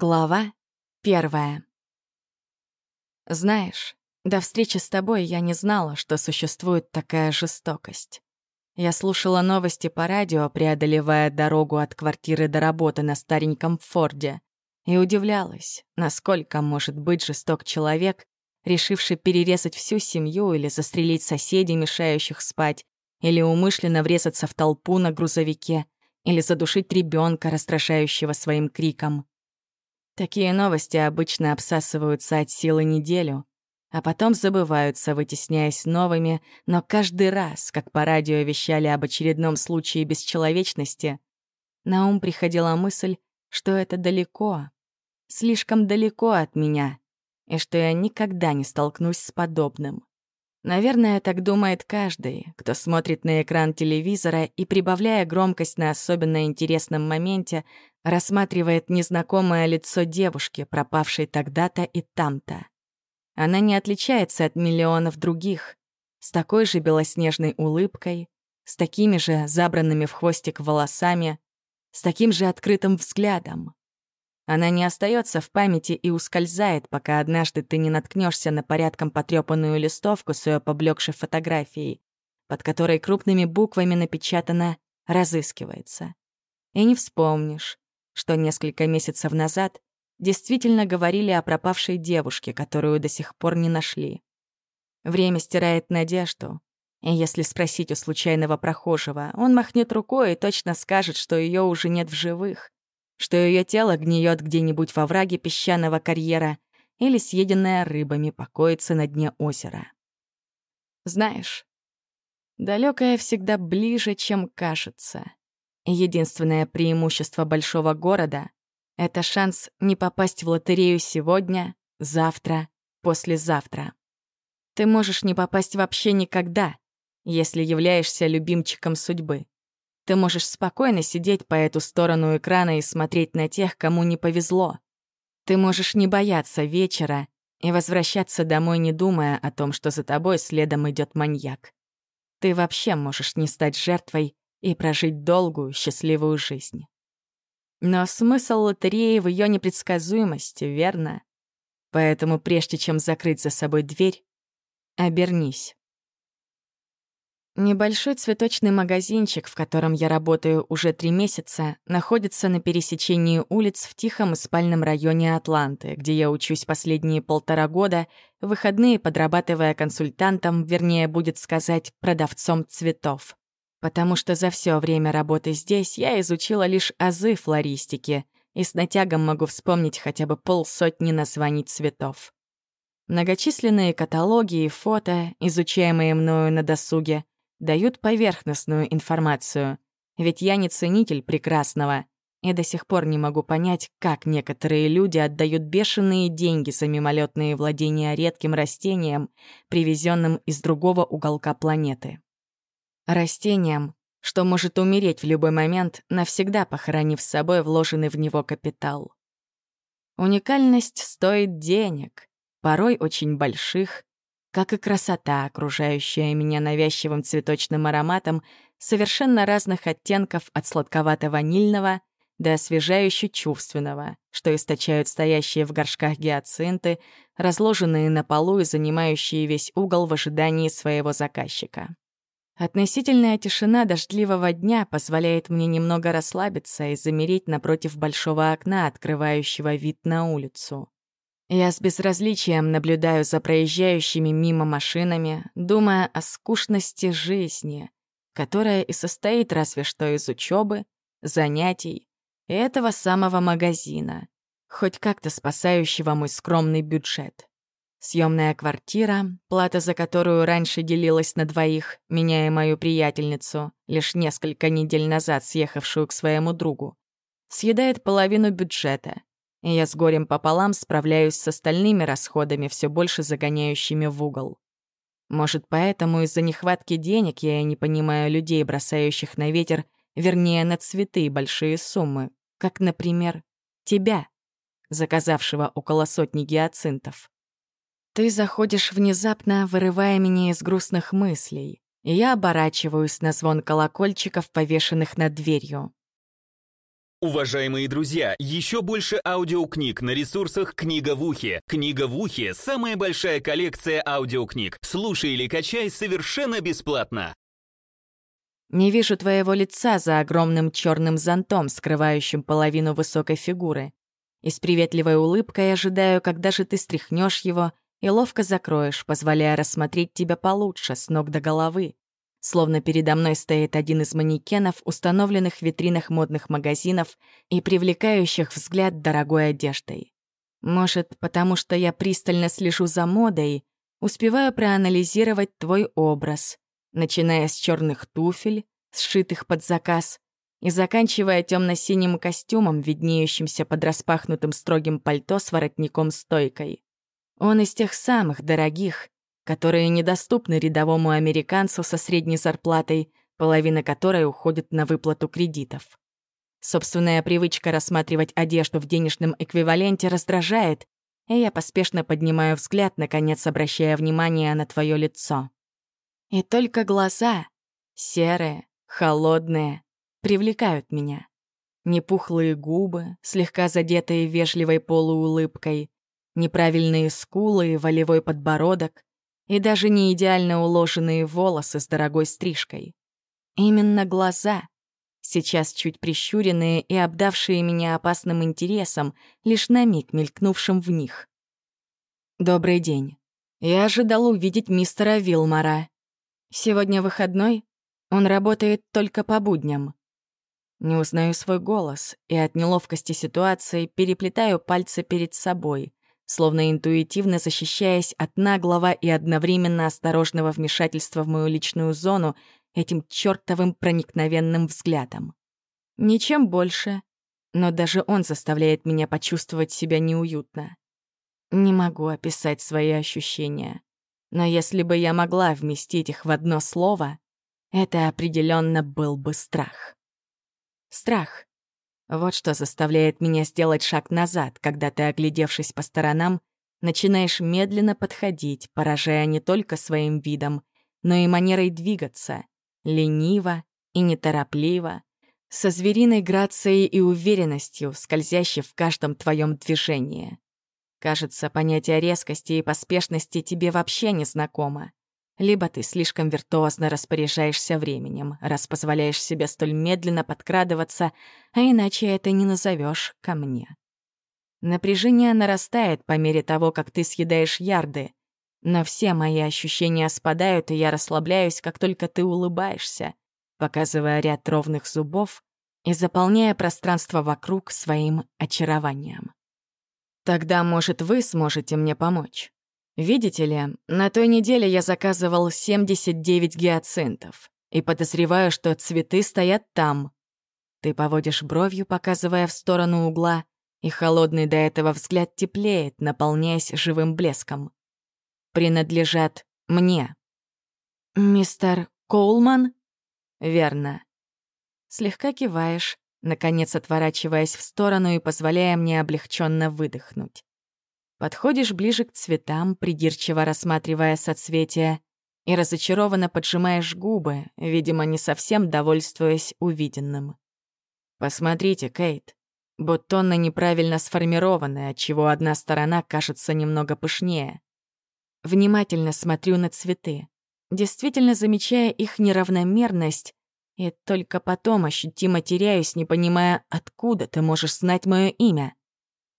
Глава первая. Знаешь, до встречи с тобой я не знала, что существует такая жестокость. Я слушала новости по радио, преодолевая дорогу от квартиры до работы на стареньком Форде, и удивлялась, насколько может быть жесток человек, решивший перерезать всю семью или застрелить соседей, мешающих спать, или умышленно врезаться в толпу на грузовике, или задушить ребенка, расстрашающего своим криком. Такие новости обычно обсасываются от силы неделю, а потом забываются, вытесняясь новыми, но каждый раз, как по радио вещали об очередном случае бесчеловечности, на ум приходила мысль, что это далеко, слишком далеко от меня, и что я никогда не столкнусь с подобным. Наверное, так думает каждый, кто смотрит на экран телевизора и, прибавляя громкость на особенно интересном моменте, рассматривает незнакомое лицо девушки, пропавшей тогда-то и там-то. Она не отличается от миллионов других, с такой же белоснежной улыбкой, с такими же забранными в хвостик волосами, с таким же открытым взглядом. Она не остается в памяти и ускользает, пока однажды ты не наткнешься на порядком потрепанную листовку с ее поблекшей фотографией, под которой крупными буквами напечатано «разыскивается». И не вспомнишь, что несколько месяцев назад действительно говорили о пропавшей девушке, которую до сих пор не нашли. Время стирает надежду, и если спросить у случайного прохожего, он махнет рукой и точно скажет, что ее уже нет в живых что ее тело гниет где-нибудь во враге песчаного карьера или съеденное рыбами покоится на дне озера. Знаешь, далекое всегда ближе, чем кажется. Единственное преимущество большого города — это шанс не попасть в лотерею сегодня, завтра, послезавтра. Ты можешь не попасть вообще никогда, если являешься любимчиком судьбы. Ты можешь спокойно сидеть по эту сторону экрана и смотреть на тех, кому не повезло. Ты можешь не бояться вечера и возвращаться домой, не думая о том, что за тобой следом идет маньяк. Ты вообще можешь не стать жертвой и прожить долгую, счастливую жизнь. Но смысл лотереи в ее непредсказуемости, верно? Поэтому прежде чем закрыть за собой дверь, обернись. Небольшой цветочный магазинчик, в котором я работаю уже три месяца, находится на пересечении улиц в тихом и спальном районе Атланты, где я учусь последние полтора года, в выходные подрабатывая консультантом, вернее, будет сказать, продавцом цветов. Потому что за все время работы здесь я изучила лишь азы флористики и с натягом могу вспомнить хотя бы полсотни названий цветов. Многочисленные каталоги и фото, изучаемые мною на досуге, дают поверхностную информацию, ведь я не ценитель прекрасного. И до сих пор не могу понять, как некоторые люди отдают бешеные деньги за мимолетные владения редким растением, привезенным из другого уголка планеты. Растением, что может умереть в любой момент, навсегда похоронив с собой вложенный в него капитал. Уникальность стоит денег, порой очень больших, как и красота, окружающая меня навязчивым цветочным ароматом совершенно разных оттенков от сладковато-ванильного до освежающе-чувственного, что источают стоящие в горшках гиацинты, разложенные на полу и занимающие весь угол в ожидании своего заказчика. Относительная тишина дождливого дня позволяет мне немного расслабиться и замереть напротив большого окна, открывающего вид на улицу. Я с безразличием наблюдаю за проезжающими мимо машинами, думая о скучности жизни, которая и состоит разве что из учебы, занятий и этого самого магазина, хоть как-то спасающего мой скромный бюджет. Съемная квартира, плата за которую раньше делилась на двоих, меняя мою приятельницу, лишь несколько недель назад съехавшую к своему другу, съедает половину бюджета — и я с горем пополам справляюсь с остальными расходами, все больше загоняющими в угол. Может, поэтому из-за нехватки денег я и не понимаю людей, бросающих на ветер, вернее, на цветы большие суммы, как, например, тебя, заказавшего около сотни гиацинтов. Ты заходишь внезапно, вырывая меня из грустных мыслей, и я оборачиваюсь на звон колокольчиков, повешенных над дверью. Уважаемые друзья, еще больше аудиокниг на ресурсах «Книга в ухе». «Книга в ухе» — самая большая коллекция аудиокниг. Слушай или качай совершенно бесплатно. Не вижу твоего лица за огромным черным зонтом, скрывающим половину высокой фигуры. И с приветливой улыбкой ожидаю, когда же ты стряхнешь его и ловко закроешь, позволяя рассмотреть тебя получше, с ног до головы словно передо мной стоит один из манекенов, установленных в витринах модных магазинов и привлекающих взгляд дорогой одеждой. Может, потому что я пристально слежу за модой, успеваю проанализировать твой образ, начиная с черных туфель, сшитых под заказ, и заканчивая темно-синим костюмом, виднеющимся под распахнутым строгим пальто с воротником-стойкой. Он из тех самых дорогих, которые недоступны рядовому американцу со средней зарплатой, половина которой уходит на выплату кредитов. Собственная привычка рассматривать одежду в денежном эквиваленте раздражает, и я поспешно поднимаю взгляд, наконец обращая внимание на твое лицо. И только глаза, серые, холодные, привлекают меня. Непухлые губы, слегка задетые вежливой полуулыбкой, неправильные скулы и волевой подбородок, и даже не идеально уложенные волосы с дорогой стрижкой. Именно глаза, сейчас чуть прищуренные и обдавшие меня опасным интересом, лишь на миг мелькнувшим в них. «Добрый день. Я ожидал увидеть мистера Вилмора. Сегодня выходной, он работает только по будням». Не узнаю свой голос, и от неловкости ситуации переплетаю пальцы перед собой, словно интуитивно защищаясь от наглого и одновременно осторожного вмешательства в мою личную зону этим чертовым проникновенным взглядом. Ничем больше, но даже он заставляет меня почувствовать себя неуютно. Не могу описать свои ощущения, но если бы я могла вместить их в одно слово, это определенно был бы страх. Страх вот что заставляет меня сделать шаг назад, когда ты, оглядевшись по сторонам, начинаешь медленно подходить, поражая не только своим видом, но и манерой двигаться, лениво и неторопливо, со звериной грацией и уверенностью, скользящей в каждом твоем движении. Кажется, понятие резкости и поспешности тебе вообще не знакомо. Либо ты слишком виртуозно распоряжаешься временем, раз позволяешь себе столь медленно подкрадываться, а иначе это не назовешь ко мне. Напряжение нарастает по мере того, как ты съедаешь ярды, но все мои ощущения спадают, и я расслабляюсь, как только ты улыбаешься, показывая ряд ровных зубов и заполняя пространство вокруг своим очарованием. Тогда, может, вы сможете мне помочь? Видите ли, на той неделе я заказывал 79 гиацинтов и подозреваю, что цветы стоят там. Ты поводишь бровью, показывая в сторону угла, и холодный до этого взгляд теплеет, наполняясь живым блеском. Принадлежат мне. «Мистер Коулман?» «Верно». Слегка киваешь, наконец отворачиваясь в сторону и позволяя мне облегченно выдохнуть. Подходишь ближе к цветам, придирчиво рассматривая соцветия, и разочарованно поджимаешь губы, видимо, не совсем довольствуясь увиденным. Посмотрите, Кейт. Бутоны неправильно сформированы, отчего одна сторона кажется немного пышнее. Внимательно смотрю на цветы, действительно замечая их неравномерность, и только потом ощутимо теряюсь, не понимая, откуда ты можешь знать мое имя.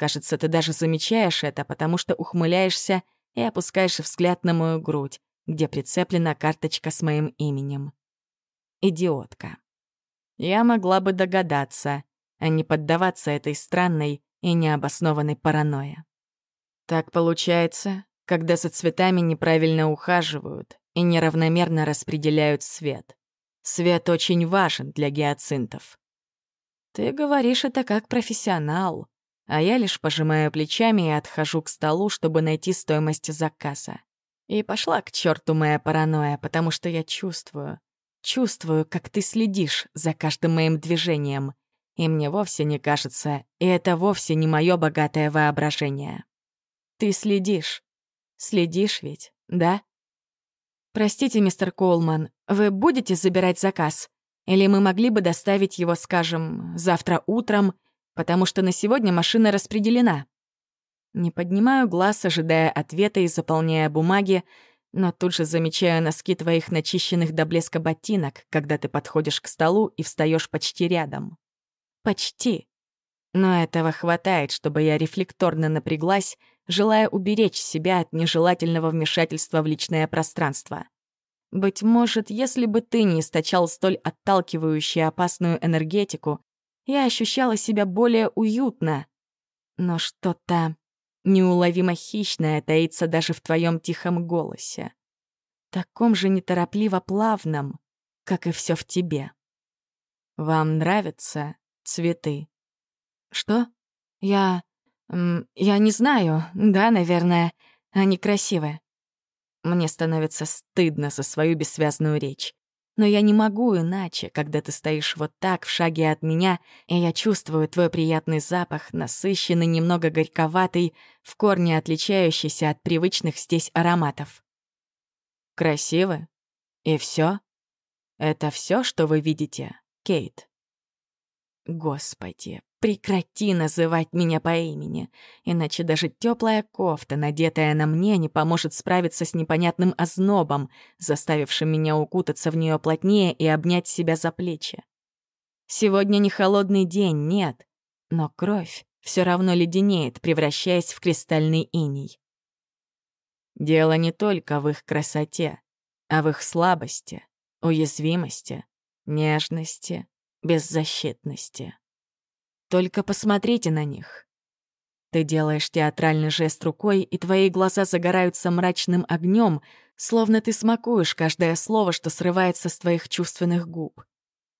Кажется, ты даже замечаешь это, потому что ухмыляешься и опускаешь взгляд на мою грудь, где прицеплена карточка с моим именем. Идиотка. Я могла бы догадаться, а не поддаваться этой странной и необоснованной паранойе. Так получается, когда за цветами неправильно ухаживают и неравномерно распределяют свет. Свет очень важен для гиацинтов. Ты говоришь это как профессионал, а я лишь пожимаю плечами и отхожу к столу, чтобы найти стоимость заказа. И пошла к черту моя паранойя, потому что я чувствую, чувствую, как ты следишь за каждым моим движением. И мне вовсе не кажется, и это вовсе не мое богатое воображение. Ты следишь. Следишь ведь, да? Простите, мистер Коулман, вы будете забирать заказ? Или мы могли бы доставить его, скажем, завтра утром, потому что на сегодня машина распределена. Не поднимаю глаз, ожидая ответа и заполняя бумаги, но тут же замечаю носки твоих начищенных до блеска ботинок, когда ты подходишь к столу и встаешь почти рядом. Почти. Но этого хватает, чтобы я рефлекторно напряглась, желая уберечь себя от нежелательного вмешательства в личное пространство. Быть может, если бы ты не источал столь отталкивающую опасную энергетику, я ощущала себя более уютно. Но что-то неуловимо хищное таится даже в твоем тихом голосе. Таком же неторопливо плавном, как и все в тебе. Вам нравятся цветы? Что? Я... я не знаю. Да, наверное. Они красивые. Мне становится стыдно за свою бессвязную речь. Но я не могу иначе, когда ты стоишь вот так, в шаге от меня, и я чувствую твой приятный запах, насыщенный, немного горьковатый, в корне отличающийся от привычных здесь ароматов. Красиво? И все? Это все, что вы видите, Кейт? Господи, прекрати называть меня по имени, иначе даже теплая кофта, надетая на мне, не поможет справиться с непонятным ознобом, заставившим меня укутаться в нее плотнее и обнять себя за плечи. Сегодня не холодный день, нет, но кровь все равно леденеет, превращаясь в кристальный иней. Дело не только в их красоте, а в их слабости, уязвимости, нежности, беззащитности. Только посмотрите на них. Ты делаешь театральный жест рукой, и твои глаза загораются мрачным огнем, словно ты смакуешь каждое слово, что срывается с твоих чувственных губ.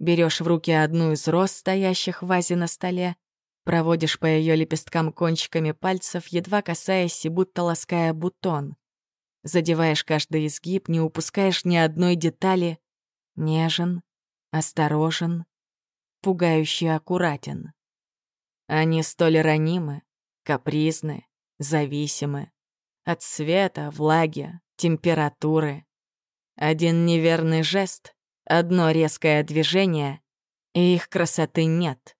Берешь в руки одну из роз, стоящих в вазе на столе, проводишь по ее лепесткам кончиками пальцев, едва касаясь и будто лаская бутон. Задеваешь каждый изгиб, не упускаешь ни одной детали. Нежен, осторожен, пугающе аккуратен. Они столь ранимы, капризны, зависимы от света, влаги, температуры. Один неверный жест, одно резкое движение, и их красоты нет.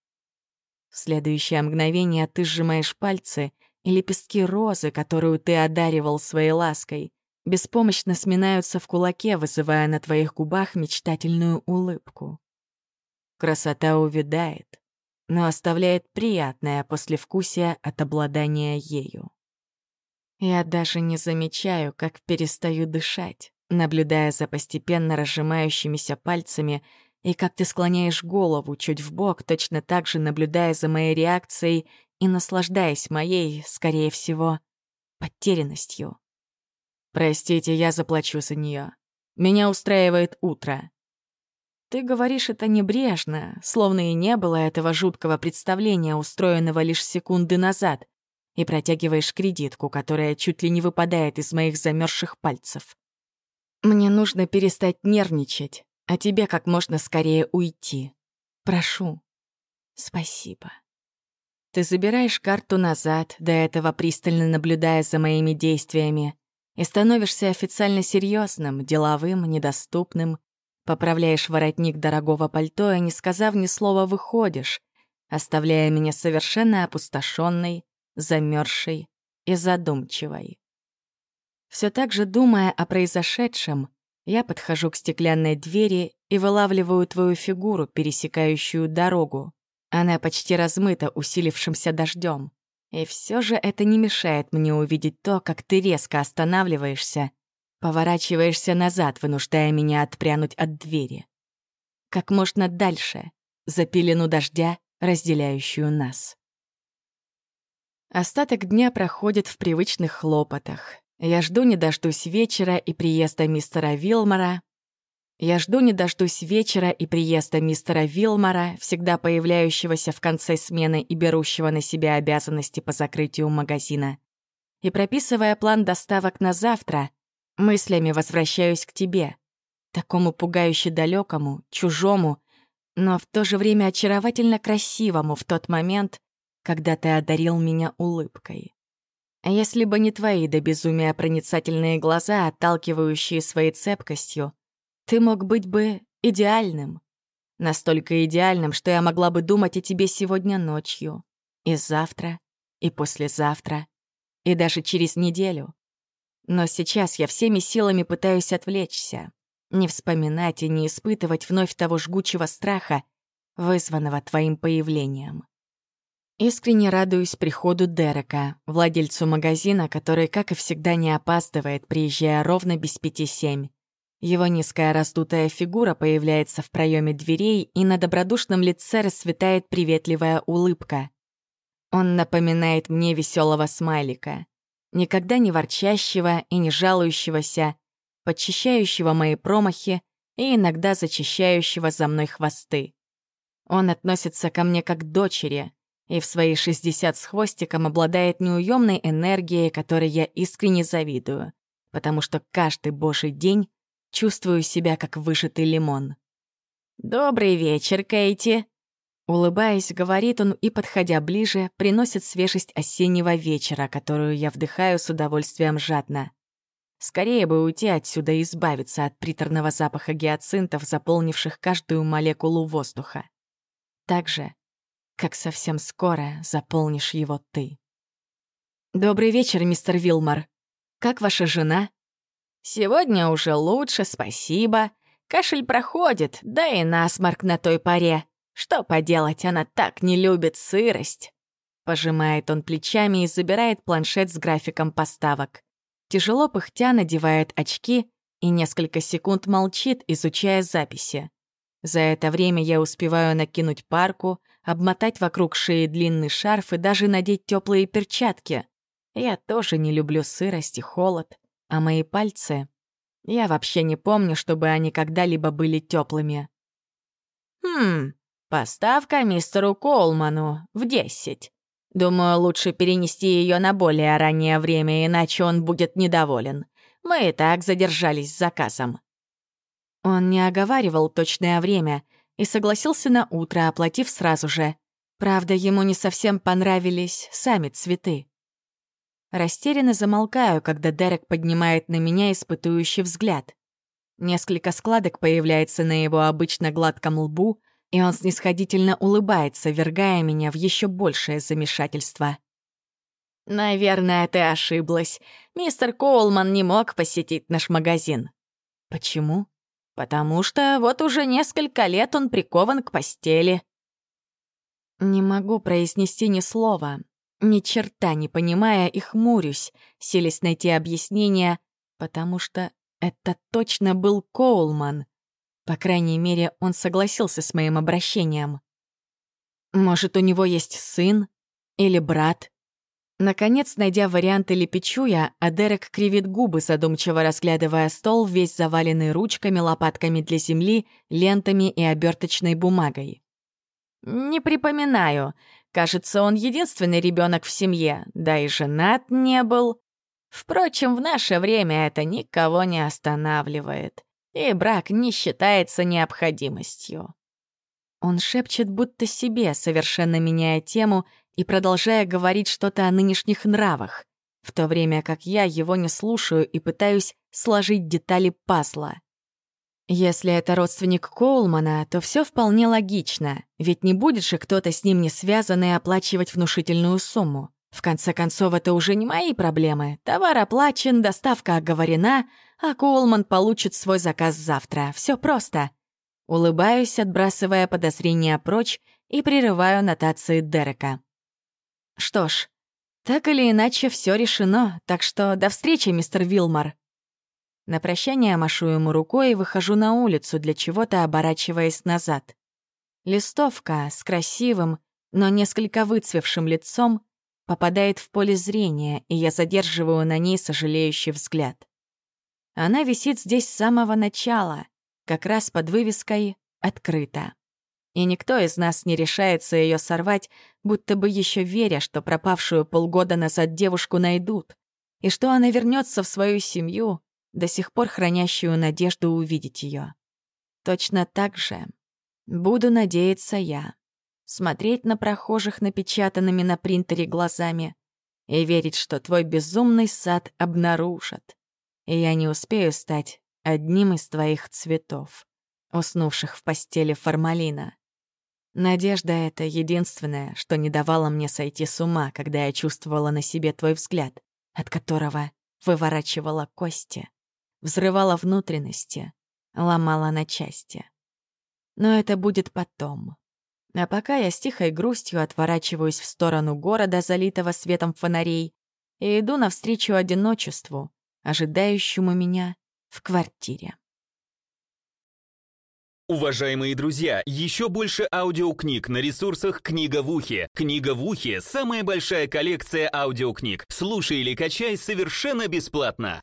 В следующее мгновение ты сжимаешь пальцы, и лепестки розы, которую ты одаривал своей лаской, беспомощно сминаются в кулаке, вызывая на твоих губах мечтательную улыбку. Красота увядает, но оставляет приятное послевкусие от обладания ею. Я даже не замечаю, как перестаю дышать, наблюдая за постепенно разжимающимися пальцами и как ты склоняешь голову чуть в бок, точно так же наблюдая за моей реакцией и наслаждаясь моей, скорее всего, потерянностью. Простите, я заплачу за нее. Меня устраивает утро. Ты говоришь это небрежно, словно и не было этого жуткого представления, устроенного лишь секунды назад, и протягиваешь кредитку, которая чуть ли не выпадает из моих замерзших пальцев. Мне нужно перестать нервничать, а тебе как можно скорее уйти. Прошу. Спасибо. Ты забираешь карту назад, до этого пристально наблюдая за моими действиями, и становишься официально серьезным, деловым, недоступным, Поправляешь воротник дорогого пальто и, не сказав ни слова, выходишь, оставляя меня совершенно опустошенной, замерзшей и задумчивой. Все так же думая о произошедшем, я подхожу к стеклянной двери и вылавливаю твою фигуру, пересекающую дорогу. Она почти размыта усилившимся дождем. И все же это не мешает мне увидеть то, как ты резко останавливаешься Поворачиваешься назад, вынуждая меня отпрянуть от двери. Как можно дальше, за пелену дождя, разделяющую нас. Остаток дня проходит в привычных хлопотах. Я жду не дождусь вечера и приезда мистера Вилмора. Я жду не дождусь вечера и приезда мистера Вилмора, всегда появляющегося в конце смены и берущего на себя обязанности по закрытию магазина. И прописывая план доставок на завтра, Мыслями возвращаюсь к тебе, такому пугающе далекому, чужому, но в то же время очаровательно красивому в тот момент, когда ты одарил меня улыбкой. Если бы не твои до безумия проницательные глаза, отталкивающие своей цепкостью, ты мог быть бы идеальным. Настолько идеальным, что я могла бы думать о тебе сегодня ночью, и завтра, и послезавтра, и даже через неделю. Но сейчас я всеми силами пытаюсь отвлечься, не вспоминать и не испытывать вновь того жгучего страха, вызванного твоим появлением. Искренне радуюсь приходу Дерека, владельцу магазина, который, как и всегда, не опаздывает, приезжая ровно без пяти семь. Его низкая раздутая фигура появляется в проеме дверей, и на добродушном лице расцветает приветливая улыбка. Он напоминает мне веселого смайлика, никогда не ворчащего и не жалующегося, подчищающего мои промахи и иногда зачищающего за мной хвосты. Он относится ко мне как к дочери и в свои 60 с хвостиком обладает неуемной энергией, которой я искренне завидую, потому что каждый божий день чувствую себя как вышитый лимон. «Добрый вечер, Кейти!» Улыбаясь, говорит он и, подходя ближе, приносит свежесть осеннего вечера, которую я вдыхаю с удовольствием жадно. Скорее бы уйти отсюда и избавиться от приторного запаха гиацинтов, заполнивших каждую молекулу воздуха. Так же, как совсем скоро заполнишь его ты. «Добрый вечер, мистер Вилмор. Как ваша жена?» «Сегодня уже лучше, спасибо. Кашель проходит, да и насморк на той паре. Что поделать, она так не любит сырость». Пожимает он плечами и забирает планшет с графиком поставок. Тяжело пыхтя надевает очки и несколько секунд молчит, изучая записи. За это время я успеваю накинуть парку, обмотать вокруг шеи длинный шарф и даже надеть теплые перчатки. Я тоже не люблю сырость и холод, а мои пальцы... Я вообще не помню, чтобы они когда-либо были теплыми. Хм, поставка мистеру Колману в десять. Думаю, лучше перенести ее на более раннее время, иначе он будет недоволен. Мы и так задержались с заказом. Он не оговаривал точное время и согласился на утро, оплатив сразу же. Правда, ему не совсем понравились сами цветы. Растерянно замолкаю, когда Дерек поднимает на меня испытующий взгляд. Несколько складок появляется на его обычно гладком лбу — и он снисходительно улыбается, вергая меня в еще большее замешательство. «Наверное, ты ошиблась. Мистер Коулман не мог посетить наш магазин». «Почему?» «Потому что вот уже несколько лет он прикован к постели». Не могу произнести ни слова, ни черта не понимая и хмурюсь, селись найти объяснение, потому что это точно был Коулман. По крайней мере, он согласился с моим обращением. Может, у него есть сын? Или брат? Наконец, найдя варианты лепечу я, а Дерек кривит губы, задумчиво разглядывая стол, весь заваленный ручками, лопатками для земли, лентами и оберточной бумагой. «Не припоминаю. Кажется, он единственный ребенок в семье, да и женат не был. Впрочем, в наше время это никого не останавливает и брак не считается необходимостью. Он шепчет будто себе, совершенно меняя тему и продолжая говорить что-то о нынешних нравах, в то время как я его не слушаю и пытаюсь сложить детали пазла. Если это родственник Коулмана, то все вполне логично, ведь не будет же кто-то с ним не связан и оплачивать внушительную сумму. В конце концов, это уже не мои проблемы. Товар оплачен, доставка оговорена, а Коулман получит свой заказ завтра. Все просто. Улыбаюсь, отбрасывая подозрения прочь и прерываю нотации Дерека. Что ж, так или иначе все решено, так что до встречи, мистер Вилмор. На прощание машу ему рукой и выхожу на улицу, для чего-то оборачиваясь назад. Листовка с красивым, но несколько выцвевшим лицом попадает в поле зрения, и я задерживаю на ней сожалеющий взгляд. Она висит здесь с самого начала, как раз под вывеской «Открыто». И никто из нас не решается ее сорвать, будто бы еще веря, что пропавшую полгода назад девушку найдут, и что она вернется в свою семью, до сих пор хранящую надежду увидеть ее. Точно так же буду надеяться я смотреть на прохожих напечатанными на принтере глазами и верить, что твой безумный сад обнаружат, и я не успею стать одним из твоих цветов. уснувших в постели формалина. Надежда — это единственное, что не давало мне сойти с ума, когда я чувствовала на себе твой взгляд, от которого выворачивала кости, взрывала внутренности, ломала на части. Но это будет потом. А пока я с тихой грустью отворачиваюсь в сторону города, залитого светом фонарей, и иду навстречу одиночеству, ожидающему меня в квартире. Уважаемые друзья, еще больше аудиокниг на ресурсах «Книга в ухе». «Книга в ухе» — самая большая коллекция аудиокниг. Слушай или качай совершенно бесплатно.